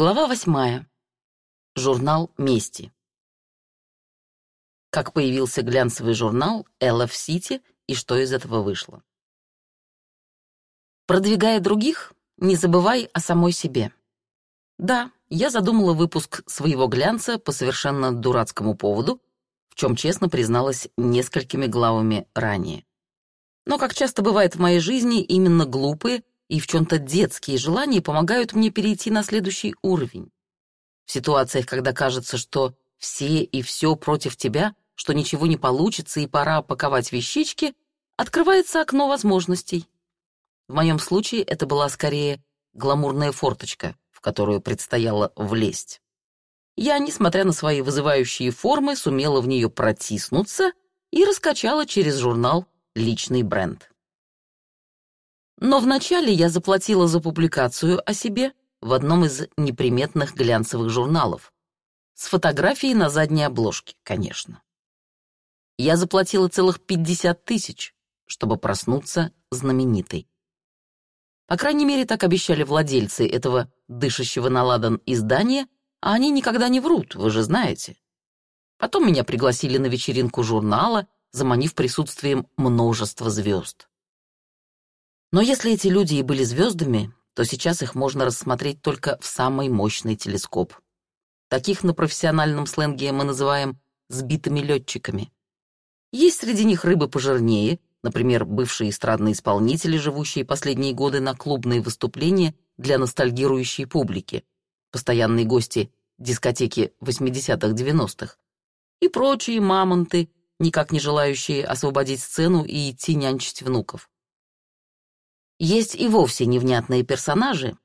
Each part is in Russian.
Глава восьмая. Журнал «Мести». Как появился глянцевый журнал «LF City» и что из этого вышло. Продвигая других, не забывай о самой себе. Да, я задумала выпуск своего глянца по совершенно дурацкому поводу, в чем честно призналась несколькими главами ранее. Но, как часто бывает в моей жизни, именно глупые и в чем-то детские желания помогают мне перейти на следующий уровень. В ситуациях, когда кажется, что все и все против тебя, что ничего не получится и пора паковать вещички, открывается окно возможностей. В моем случае это была скорее гламурная форточка, в которую предстояло влезть. Я, несмотря на свои вызывающие формы, сумела в нее протиснуться и раскачала через журнал личный бренд. Но вначале я заплатила за публикацию о себе в одном из неприметных глянцевых журналов. С фотографией на задней обложке, конечно. Я заплатила целых 50 тысяч, чтобы проснуться знаменитой. По крайней мере, так обещали владельцы этого дышащего на ладан издания, а они никогда не врут, вы же знаете. Потом меня пригласили на вечеринку журнала, заманив присутствием множества звезд. Но если эти люди и были звездами, то сейчас их можно рассмотреть только в самый мощный телескоп. Таких на профессиональном сленге мы называем «сбитыми летчиками». Есть среди них рыбы пожирнее, например, бывшие эстрадные исполнители, живущие последние годы на клубные выступления для ностальгирующей публики, постоянные гости дискотеки 80-х-90-х, и прочие мамонты, никак не желающие освободить сцену и идти нянчить внуков. Есть и вовсе невнятные персонажи,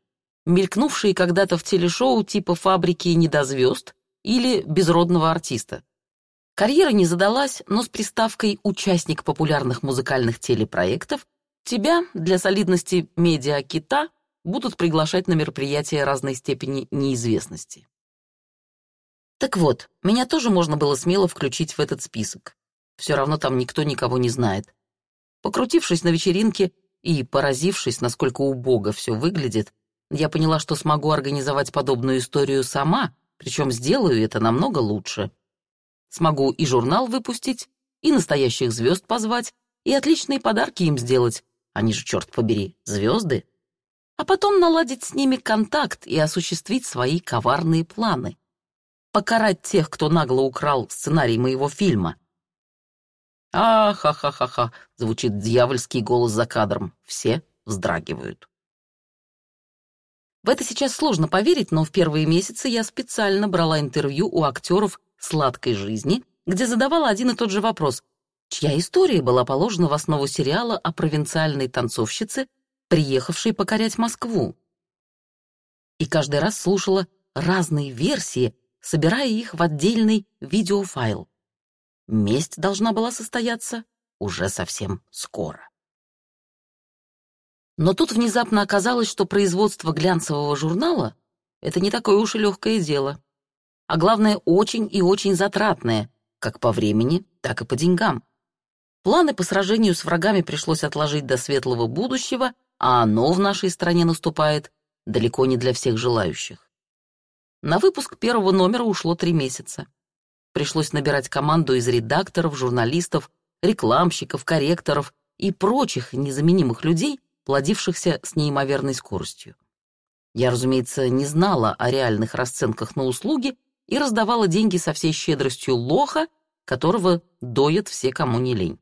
мелькнувшие когда-то в телешоу типа «Фабрики недозвезд» или «Безродного артиста». Карьера не задалась, но с приставкой «участник популярных музыкальных телепроектов» тебя для солидности медиа-кита будут приглашать на мероприятия разной степени неизвестности. Так вот, меня тоже можно было смело включить в этот список. Все равно там никто никого не знает. Покрутившись на вечеринке, и, поразившись, насколько убого все выглядит, я поняла, что смогу организовать подобную историю сама, причем сделаю это намного лучше. Смогу и журнал выпустить, и настоящих звезд позвать, и отличные подарки им сделать. Они же, черт побери, звезды. А потом наладить с ними контакт и осуществить свои коварные планы. Покарать тех, кто нагло украл сценарий моего фильма, «А-ха-ха-ха-ха!» — звучит дьявольский голос за кадром. Все вздрагивают. В это сейчас сложно поверить, но в первые месяцы я специально брала интервью у актеров «Сладкой жизни», где задавала один и тот же вопрос, чья история была положена в основу сериала о провинциальной танцовщице, приехавшей покорять Москву. И каждый раз слушала разные версии, собирая их в отдельный видеофайл. Месть должна была состояться уже совсем скоро. Но тут внезапно оказалось, что производство глянцевого журнала — это не такое уж и легкое дело. А главное, очень и очень затратное, как по времени, так и по деньгам. Планы по сражению с врагами пришлось отложить до светлого будущего, а оно в нашей стране наступает далеко не для всех желающих. На выпуск первого номера ушло три месяца. Пришлось набирать команду из редакторов, журналистов, рекламщиков, корректоров и прочих незаменимых людей, плодившихся с неимоверной скоростью. Я, разумеется, не знала о реальных расценках на услуги и раздавала деньги со всей щедростью лоха, которого доят все, кому не лень.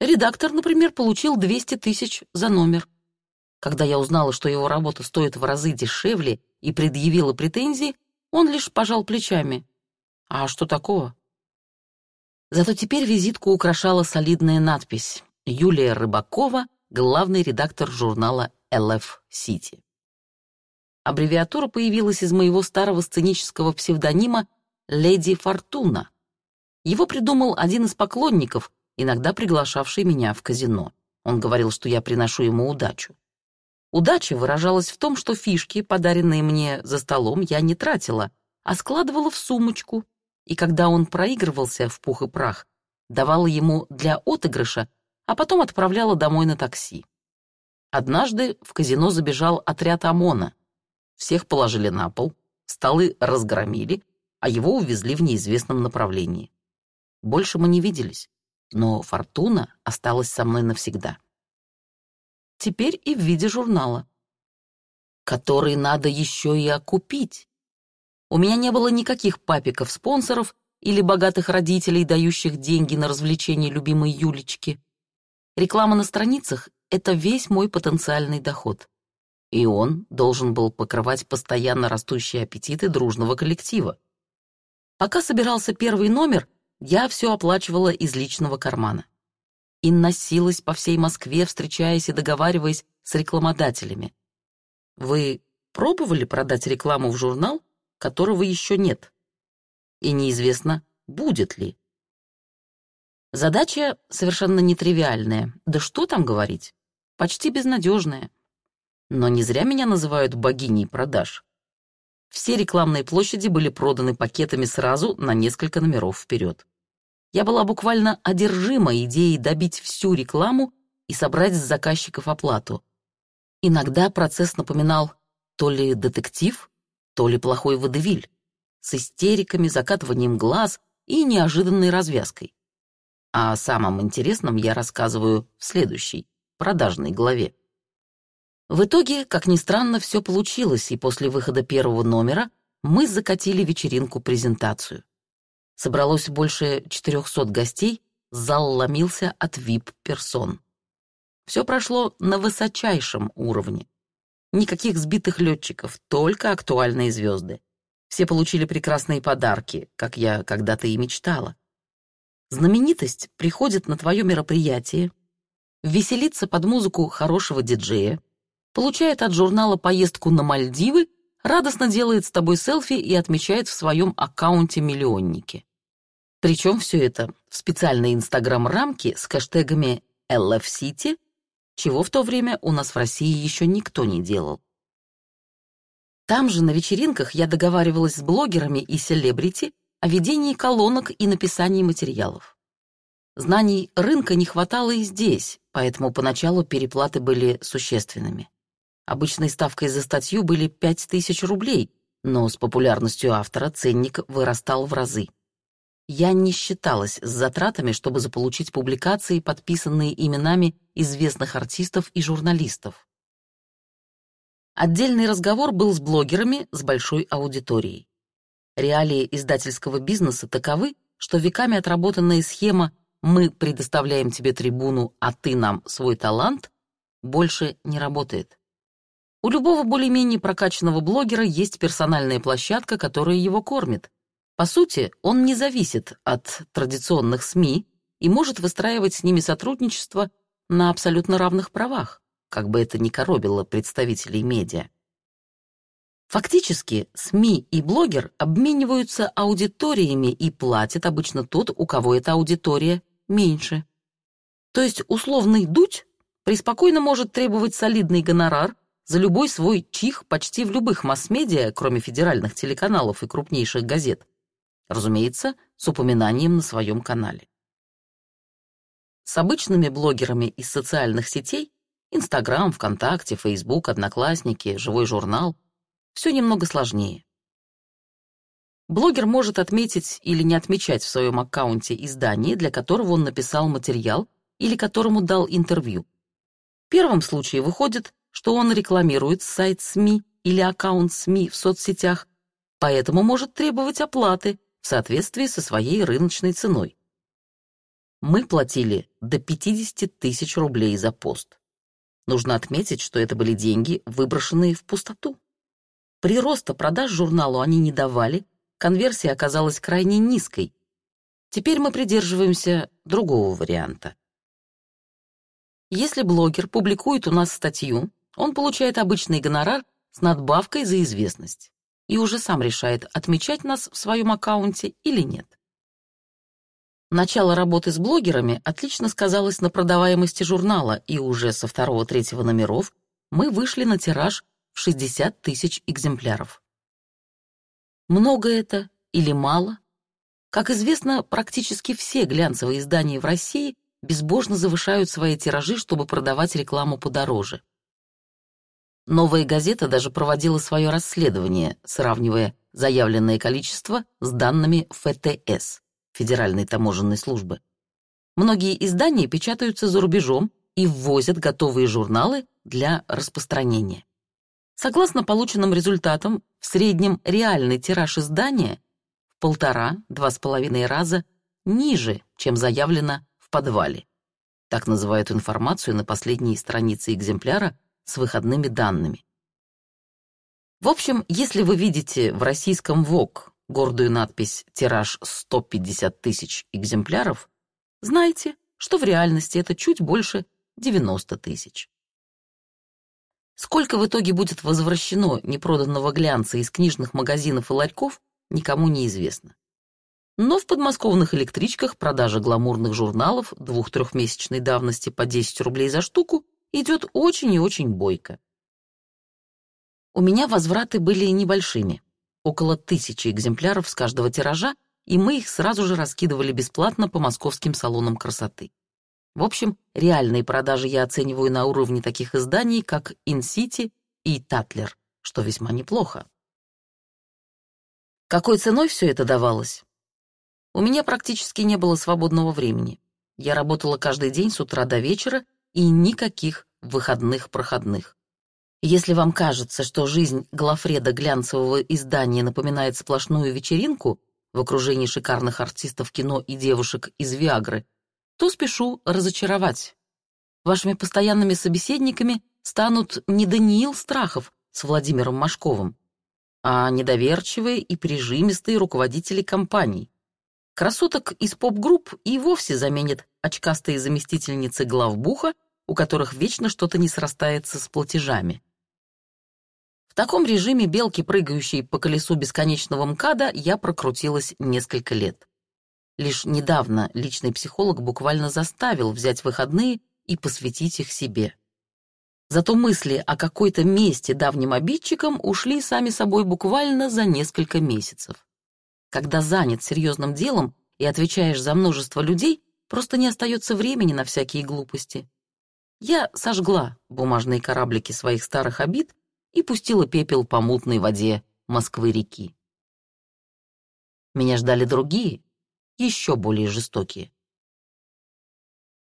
Редактор, например, получил 200 тысяч за номер. Когда я узнала, что его работа стоит в разы дешевле и предъявила претензии, он лишь пожал плечами. А что такого? Зато теперь визитку украшала солидная надпись «Юлия Рыбакова, главный редактор журнала LF City». Аббревиатура появилась из моего старого сценического псевдонима «Леди Фортуна». Его придумал один из поклонников, иногда приглашавший меня в казино. Он говорил, что я приношу ему удачу. Удача выражалась в том, что фишки, подаренные мне за столом, я не тратила, а складывала в сумочку, и когда он проигрывался в пух и прах, давала ему для отыгрыша, а потом отправляла домой на такси. Однажды в казино забежал отряд ОМОНа. всех положили на пол, столы разгромили, а его увезли в неизвестном направлении. Больше мы не виделись, но фортуна осталась со мной навсегда. Теперь и в виде журнала, который надо еще и окупить. У меня не было никаких папиков-спонсоров или богатых родителей, дающих деньги на развлечение любимой Юлечки. Реклама на страницах — это весь мой потенциальный доход. И он должен был покрывать постоянно растущие аппетиты дружного коллектива. Пока собирался первый номер, я все оплачивала из личного кармана. И носилась по всей Москве, встречаясь и договариваясь с рекламодателями. Вы пробовали продать рекламу в журнал, которого еще нет? И неизвестно, будет ли. Задача совершенно нетривиальная, да что там говорить, почти безнадежная. Но не зря меня называют богиней продаж. Все рекламные площади были проданы пакетами сразу на несколько номеров вперед. Я была буквально одержима идеей добить всю рекламу и собрать с заказчиков оплату. Иногда процесс напоминал то ли детектив, то ли плохой водевиль, с истериками, закатыванием глаз и неожиданной развязкой. А о самом интересном я рассказываю в следующей, продажной главе. В итоге, как ни странно, все получилось, и после выхода первого номера мы закатили вечеринку-презентацию. Собралось больше 400 гостей, зал ломился от вип-персон. Все прошло на высочайшем уровне. Никаких сбитых летчиков, только актуальные звезды. Все получили прекрасные подарки, как я когда-то и мечтала. Знаменитость приходит на твое мероприятие, веселится под музыку хорошего диджея, получает от журнала поездку на Мальдивы, радостно делает с тобой селфи и отмечает в своем аккаунте миллионники. Причем все это в специальной инстаграм-рамке с хэштегами LFCity, чего в то время у нас в России еще никто не делал. Там же на вечеринках я договаривалась с блогерами и селебрити о ведении колонок и написании материалов. Знаний рынка не хватало и здесь, поэтому поначалу переплаты были существенными. Обычной ставкой за статью были 5000 рублей, но с популярностью автора ценник вырастал в разы. Я не считалась с затратами, чтобы заполучить публикации, подписанные именами известных артистов и журналистов. Отдельный разговор был с блогерами с большой аудиторией. Реалии издательского бизнеса таковы, что веками отработанная схема «мы предоставляем тебе трибуну, а ты нам свой талант» больше не работает. У любого более-менее прокачанного блогера есть персональная площадка, которая его кормит. По сути, он не зависит от традиционных СМИ и может выстраивать с ними сотрудничество на абсолютно равных правах, как бы это ни коробило представителей медиа. Фактически, СМИ и блогер обмениваются аудиториями и платят обычно тот, у кого эта аудитория меньше. То есть условный дуть преспокойно может требовать солидный гонорар за любой свой чих почти в любых масс-медиа, кроме федеральных телеканалов и крупнейших газет. Разумеется, с упоминанием на своем канале. С обычными блогерами из социальных сетей Инстаграм, ВКонтакте, Фейсбук, Одноклассники, Живой журнал — все немного сложнее. Блогер может отметить или не отмечать в своем аккаунте издание, для которого он написал материал или которому дал интервью. В первом случае выходит, что он рекламирует сайт СМИ или аккаунт СМИ в соцсетях, поэтому может требовать оплаты в соответствии со своей рыночной ценой. Мы платили до 50 тысяч рублей за пост. Нужно отметить, что это были деньги, выброшенные в пустоту. Прироста продаж журналу они не давали, конверсия оказалась крайне низкой. Теперь мы придерживаемся другого варианта. Если блогер публикует у нас статью, он получает обычный гонорар с надбавкой за известность и уже сам решает, отмечать нас в своем аккаунте или нет. Начало работы с блогерами отлично сказалось на продаваемости журнала, и уже со второго-третьего номеров мы вышли на тираж в 60 тысяч экземпляров. Много это или мало? Как известно, практически все глянцевые издания в России безбожно завышают свои тиражи, чтобы продавать рекламу подороже. Новая газета даже проводила свое расследование, сравнивая заявленное количество с данными ФТС, Федеральной таможенной службы. Многие издания печатаются за рубежом и ввозят готовые журналы для распространения. Согласно полученным результатам, в среднем реальный тираж издания в полтора-два с половиной раза ниже, чем заявлено в подвале. Так называют информацию на последней странице экземпляра с выходными данными. В общем, если вы видите в российском ВОК гордую надпись «Тираж 150 тысяч экземпляров», знайте, что в реальности это чуть больше 90 тысяч. Сколько в итоге будет возвращено непроданного глянца из книжных магазинов и ларьков, никому не известно. Но в подмосковных электричках продажа гламурных журналов двух-трехмесячной давности по 10 рублей за штуку идет очень и очень бойко. У меня возвраты были небольшими, около тысячи экземпляров с каждого тиража, и мы их сразу же раскидывали бесплатно по московским салонам красоты. В общем, реальные продажи я оцениваю на уровне таких изданий, как InCity и Татлер, что весьма неплохо. Какой ценой все это давалось? У меня практически не было свободного времени. Я работала каждый день с утра до вечера и никаких выходных-проходных. Если вам кажется, что жизнь Глафреда глянцевого издания напоминает сплошную вечеринку в окружении шикарных артистов кино и девушек из Виагры, то спешу разочаровать. Вашими постоянными собеседниками станут не Даниил Страхов с Владимиром Машковым, а недоверчивые и прижимистые руководители компаний. Красоток из поп-групп и вовсе заменят очкастые заместительницы главбуха, у которых вечно что-то не срастается с платежами. В таком режиме белки, прыгающей по колесу бесконечного МКАДа, я прокрутилась несколько лет. Лишь недавно личный психолог буквально заставил взять выходные и посвятить их себе. Зато мысли о какой-то месте давним обидчикам ушли сами собой буквально за несколько месяцев. Когда занят серьезным делом и отвечаешь за множество людей, просто не остается времени на всякие глупости. Я сожгла бумажные кораблики своих старых обид и пустила пепел по мутной воде Москвы-реки. Меня ждали другие, еще более жестокие.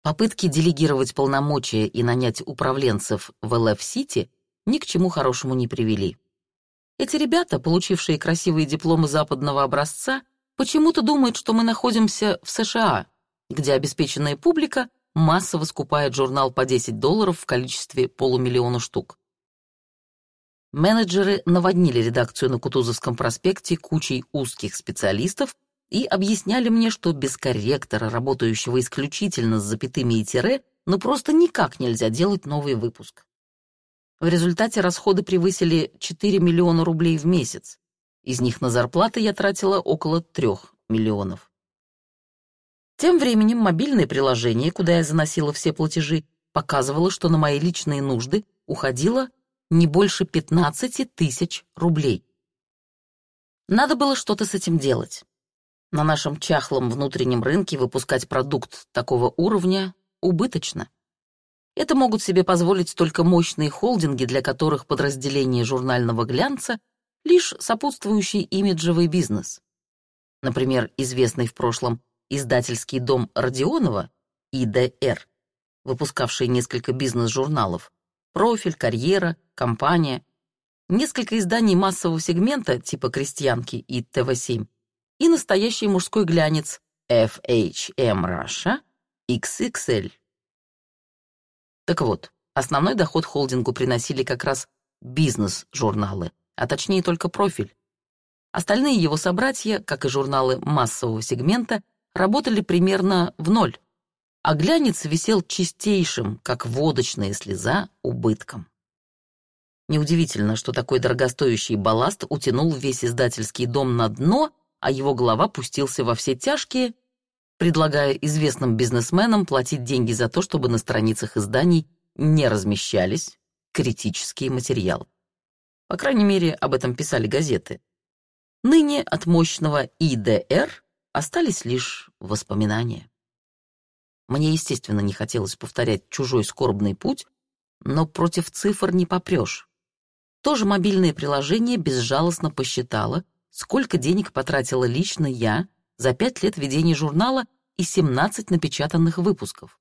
Попытки делегировать полномочия и нанять управленцев в ЛФ-Сити ни к чему хорошему не привели. Эти ребята, получившие красивые дипломы западного образца, почему-то думают, что мы находимся в США, где обеспеченная публика массово скупает журнал по 10 долларов в количестве полумиллиона штук. Менеджеры наводнили редакцию на Кутузовском проспекте кучей узких специалистов и объясняли мне, что без корректора, работающего исключительно с запятыми и тире, ну просто никак нельзя делать новый выпуск. В результате расходы превысили 4 миллиона рублей в месяц. Из них на зарплаты я тратила около 3 миллионов. Тем временем мобильное приложение, куда я заносила все платежи, показывало, что на мои личные нужды уходило не больше 15 тысяч рублей. Надо было что-то с этим делать. На нашем чахлом внутреннем рынке выпускать продукт такого уровня убыточно. Это могут себе позволить только мощные холдинги, для которых подразделение журнального глянца — лишь сопутствующий имиджевый бизнес. Например, известный в прошлом издательский дом Родионова, ИДР, выпускавший несколько бизнес-журналов, «Профиль», «Карьера», «Компания», несколько изданий массового сегмента типа «Крестьянки» и ТВ-7 и настоящий мужской глянец FHM Russia XXL. Так вот, основной доход холдингу приносили как раз бизнес-журналы, а точнее только профиль. Остальные его собратья, как и журналы массового сегмента, работали примерно в ноль, а глянец висел чистейшим, как водочная слеза, убытком. Неудивительно, что такой дорогостоящий балласт утянул весь издательский дом на дно, а его глава пустился во все тяжкие предлагая известным бизнесменам платить деньги за то, чтобы на страницах изданий не размещались критические материалы. По крайней мере, об этом писали газеты. Ныне от мощного ИДР остались лишь воспоминания. Мне, естественно, не хотелось повторять чужой скорбный путь, но против цифр не попрешь. То же мобильное приложение безжалостно посчитало, сколько денег потратила лично я за пять лет ведения журнала и 17 напечатанных выпусков.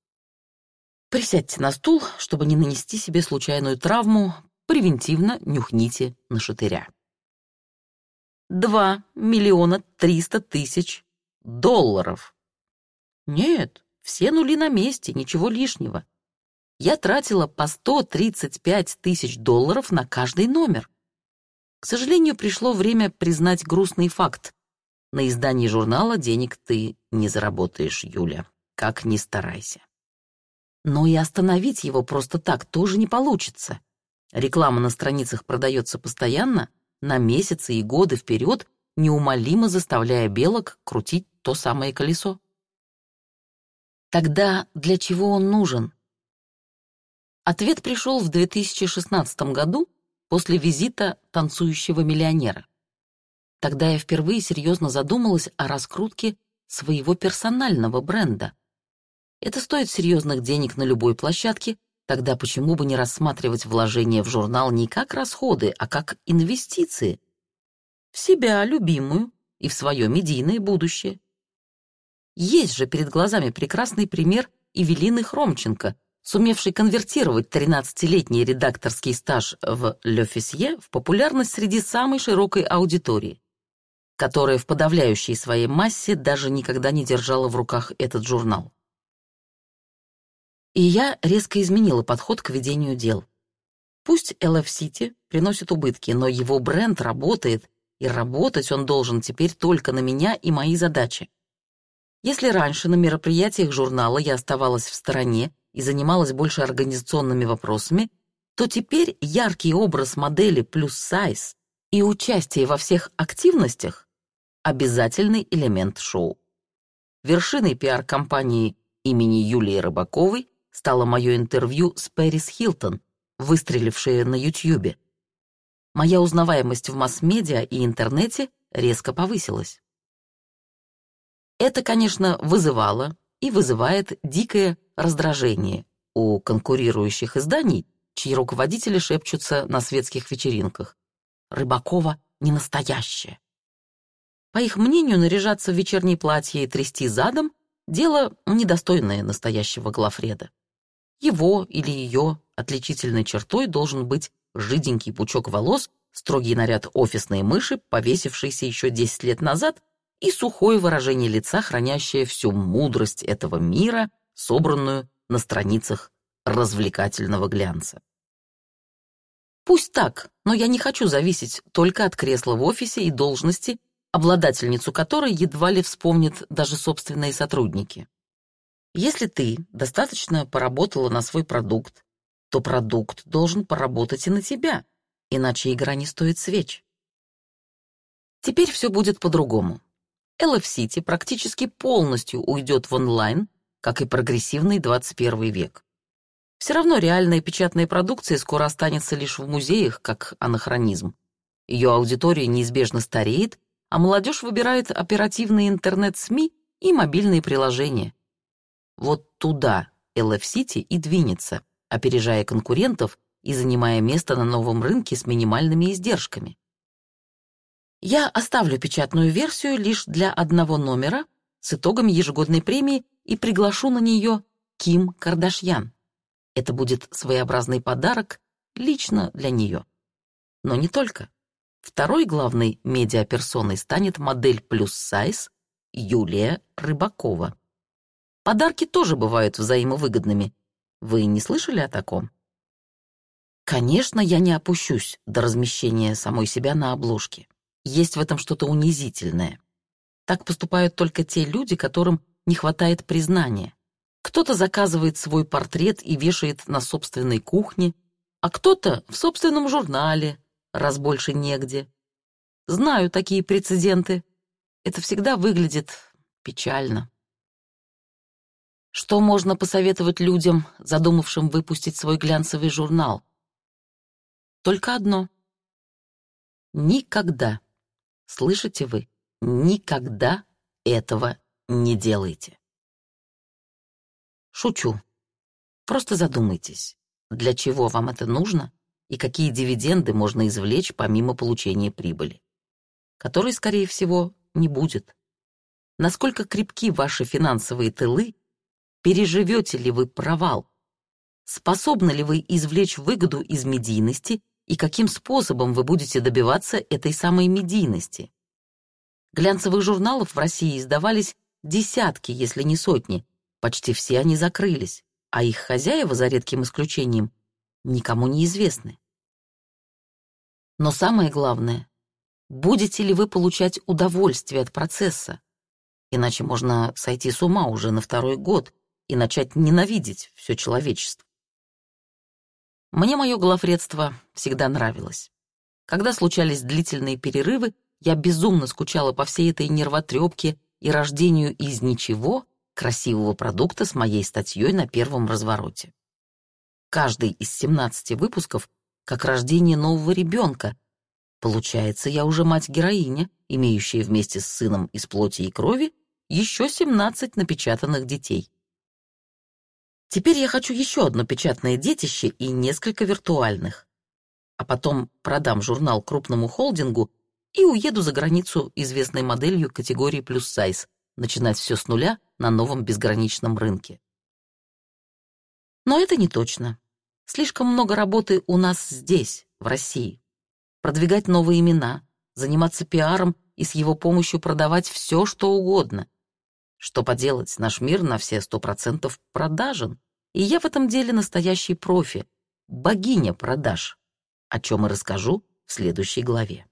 Присядьте на стул, чтобы не нанести себе случайную травму, превентивно нюхните на шатыря. Два миллиона триста тысяч долларов. Нет, все нули на месте, ничего лишнего. Я тратила по 135 тысяч долларов на каждый номер. К сожалению, пришло время признать грустный факт. На издании журнала денег ты не заработаешь, Юля, как ни старайся. Но и остановить его просто так тоже не получится. Реклама на страницах продается постоянно, на месяцы и годы вперед, неумолимо заставляя белок крутить то самое колесо. Тогда для чего он нужен? Ответ пришел в 2016 году после визита танцующего миллионера. Тогда я впервые серьезно задумалась о раскрутке своего персонального бренда. Это стоит серьезных денег на любой площадке, тогда почему бы не рассматривать вложения в журнал не как расходы, а как инвестиции? В себя, любимую, и в свое медийное будущее. Есть же перед глазами прекрасный пример Эвелины Хромченко, сумевшей конвертировать 13-летний редакторский стаж в «Ле в популярность среди самой широкой аудитории которая в подавляющей своей массе даже никогда не держала в руках этот журнал. И я резко изменила подход к ведению дел. Пусть LF City приносит убытки, но его бренд работает, и работать он должен теперь только на меня и мои задачи. Если раньше на мероприятиях журнала я оставалась в стороне и занималась больше организационными вопросами, то теперь яркий образ модели плюс сайз и участие во всех активностях обязательный элемент шоу. Вершиной пиар-компании имени Юлии Рыбаковой стало мое интервью с Пэрис Хилтон, выстрелившее на Ютьюбе. Моя узнаваемость в масс-медиа и интернете резко повысилась. Это, конечно, вызывало и вызывает дикое раздражение у конкурирующих изданий, чьи руководители шепчутся на светских вечеринках. Рыбакова не настоящая. По их мнению, наряжаться в вечернее платье и трясти задом — дело недостойное настоящего главреда. Его или ее отличительной чертой должен быть жиденький пучок волос, строгий наряд офисной мыши, повесившийся еще 10 лет назад, и сухое выражение лица, хранящее всю мудрость этого мира, собранную на страницах развлекательного глянца. Пусть так, но я не хочу зависеть только от кресла в офисе и должности, обладательницу которой едва ли вспомнят даже собственные сотрудники. Если ты достаточно поработала на свой продукт, то продукт должен поработать и на тебя, иначе игра не стоит свеч. Теперь все будет по-другому. LF City практически полностью уйдет в онлайн, как и прогрессивный 21 век. Все равно реальная печатная продукция скоро останется лишь в музеях, как анахронизм. Ее аудитория неизбежно стареет, а молодежь выбирает оперативные интернет-СМИ и мобильные приложения. Вот туда LF City и двинется, опережая конкурентов и занимая место на новом рынке с минимальными издержками. Я оставлю печатную версию лишь для одного номера с итогами ежегодной премии и приглашу на нее Ким Кардашьян. Это будет своеобразный подарок лично для нее. Но не только. Второй главной медиаперсоной станет модель плюс сайз Юлия Рыбакова. Подарки тоже бывают взаимовыгодными. Вы не слышали о таком? Конечно, я не опущусь до размещения самой себя на обложке. Есть в этом что-то унизительное. Так поступают только те люди, которым не хватает признания. Кто-то заказывает свой портрет и вешает на собственной кухне, а кто-то в собственном журнале, раз больше негде. Знаю такие прецеденты. Это всегда выглядит печально. Что можно посоветовать людям, задумавшим выпустить свой глянцевый журнал? Только одно. Никогда, слышите вы, никогда этого не делайте. Шучу. Просто задумайтесь, для чего вам это нужно и какие дивиденды можно извлечь помимо получения прибыли, которой, скорее всего, не будет. Насколько крепки ваши финансовые тылы, переживете ли вы провал, способны ли вы извлечь выгоду из медийности и каким способом вы будете добиваться этой самой медийности. Глянцевых журналов в России издавались десятки, если не сотни, почти все они закрылись, а их хозяева, за редким исключением, никому не известны. Но самое главное, будете ли вы получать удовольствие от процесса? Иначе можно сойти с ума уже на второй год и начать ненавидеть все человечество. Мне мое главредство всегда нравилось. Когда случались длительные перерывы, я безумно скучала по всей этой нервотрепке и рождению из ничего красивого продукта с моей статьей на первом развороте. Каждый из 17 выпусков как рождение нового ребенка. Получается, я уже мать-героиня, имеющая вместе с сыном из плоти и крови еще 17 напечатанных детей. Теперь я хочу еще одно печатное детище и несколько виртуальных. А потом продам журнал крупному холдингу и уеду за границу известной моделью категории плюс сайз, начинать все с нуля на новом безграничном рынке. Но это не точно. Слишком много работы у нас здесь, в России. Продвигать новые имена, заниматься пиаром и с его помощью продавать все, что угодно. Что поделать, наш мир на все сто процентов продажен. И я в этом деле настоящий профи, богиня продаж, о чем и расскажу в следующей главе.